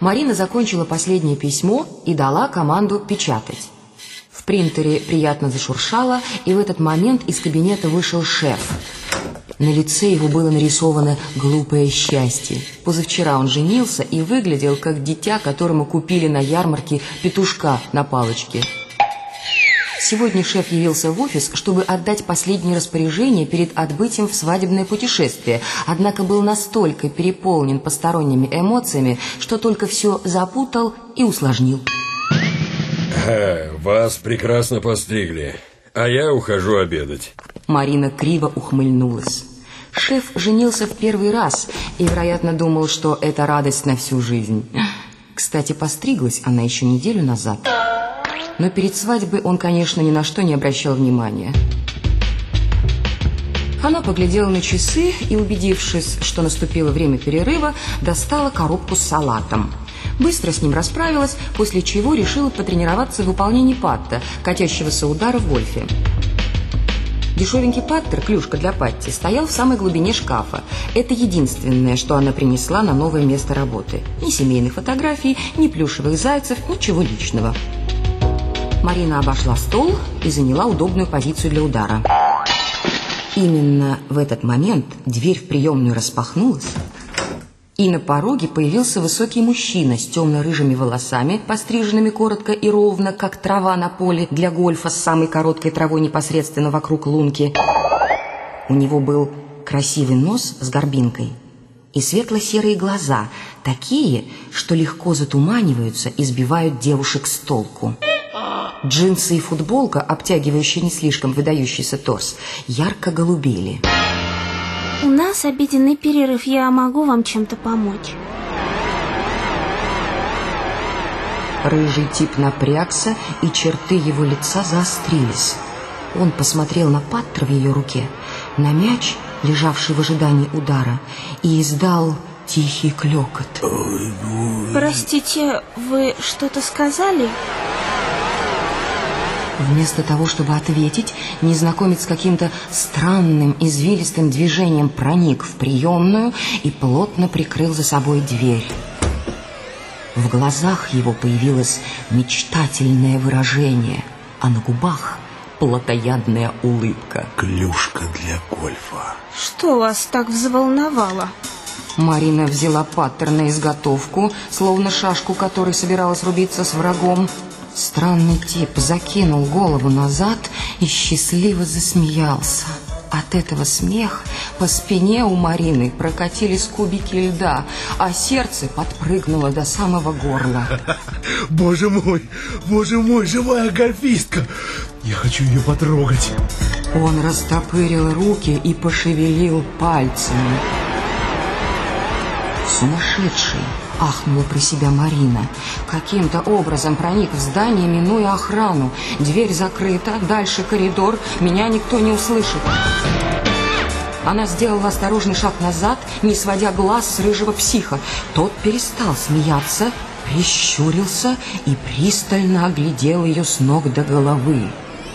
Марина закончила последнее письмо и дала команду печатать. В принтере приятно зашуршало, и в этот момент из кабинета вышел шеф. На лице его было нарисовано глупое счастье. Позавчера он женился и выглядел как дитя, которому купили на ярмарке петушка на палочке. Сегодня шеф явился в офис, чтобы отдать последнее распоряжение перед отбытием в свадебное путешествие, однако был настолько переполнен посторонними эмоциями, что только все запутал и усложнил. Вас прекрасно постригли, а я ухожу обедать. Марина криво ухмыльнулась. Шеф женился в первый раз и, вероятно, думал, что это радость на всю жизнь. Кстати, постриглась она еще неделю назад. Но перед свадьбой он, конечно, ни на что не обращал внимания. Она поглядела на часы и, убедившись, что наступило время перерыва, достала коробку с салатом. Быстро с ним расправилась, после чего решила потренироваться в выполнении патта, катящегося удара в гольфе. Дешевенький паттер, клюшка для патти, стоял в самой глубине шкафа. Это единственное, что она принесла на новое место работы. Ни семейных фотографий, ни плюшевых зайцев, ничего личного. Марина обошла стол и заняла удобную позицию для удара. Именно в этот момент дверь в приемную распахнулась, и на пороге появился высокий мужчина с темно-рыжими волосами, постриженными коротко и ровно, как трава на поле для гольфа с самой короткой травой непосредственно вокруг лунки. У него был красивый нос с горбинкой и светло-серые глаза, такие, что легко затуманиваются и сбивают девушек с толку. Джинсы и футболка, обтягивающие не слишком выдающийся торс, ярко голубели. У нас обеденный перерыв, я могу вам чем-то помочь. Рыжий тип напрягся, и черты его лица заострились. Он посмотрел на паттер в ее руке, на мяч, лежавший в ожидании удара, и издал тихий клекот. Простите, вы что-то сказали? Вместо того, чтобы ответить, незнакомец каким-то странным, извилистым движением проник в приемную и плотно прикрыл за собой дверь. В глазах его появилось мечтательное выражение, а на губах плотоядная улыбка. Клюшка для гольфа. Что вас так взволновало? Марина взяла паттер на изготовку, словно шашку, которой собиралась рубиться с врагом, Странный тип закинул голову назад и счастливо засмеялся. От этого смех по спине у Марины прокатились кубики льда, а сердце подпрыгнуло до самого горла. Боже мой, боже мой, живая гольфистка! Я хочу ее потрогать. Он растопырил руки и пошевелил пальцами. Сумасшедший! Ахнула про себя Марина. Каким-то образом проник в здание, минуя охрану. Дверь закрыта, дальше коридор, меня никто не услышит. Она сделала осторожный шаг назад, не сводя глаз с рыжего психа. Тот перестал смеяться, прищурился и пристально оглядел ее с ног до головы.